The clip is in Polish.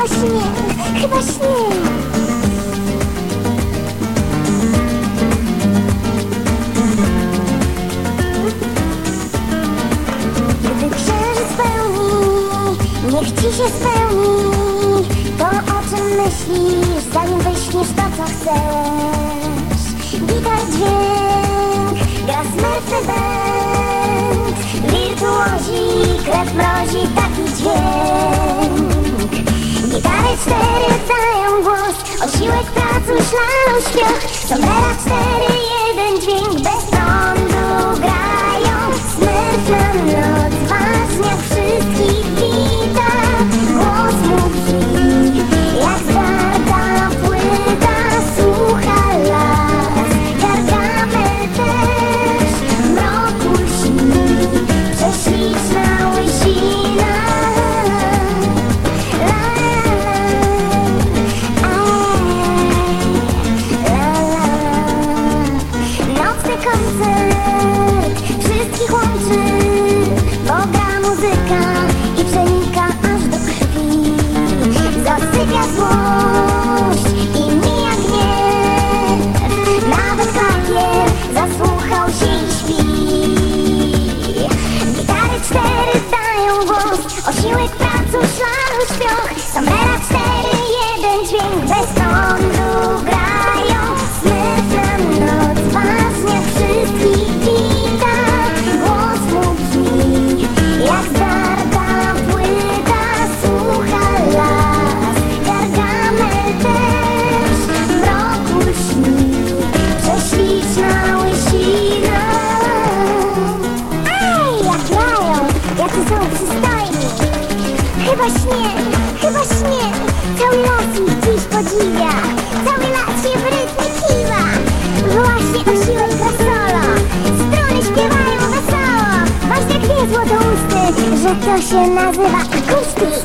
Chyba śnie, chyba śnie. Gdy księżyc pełni, niech ci się spełni. To o czym myślisz, zanim wyśniesz to co chcesz. Gitar dźwięk, osiłek pracuj, szlaną śpioch Sombrera cztery, jeden dźwięk Osiłek pracu, szlalu, śpioch. Sombrera Chyba śnie, chyba śnie Cały las ich dziś podziwia. Cały las się w rytmie kiwa. Właśnie osiłek gra solo Struny śpiewają wesoło. Właśnie wie złotousty Że to się nazywa akustyk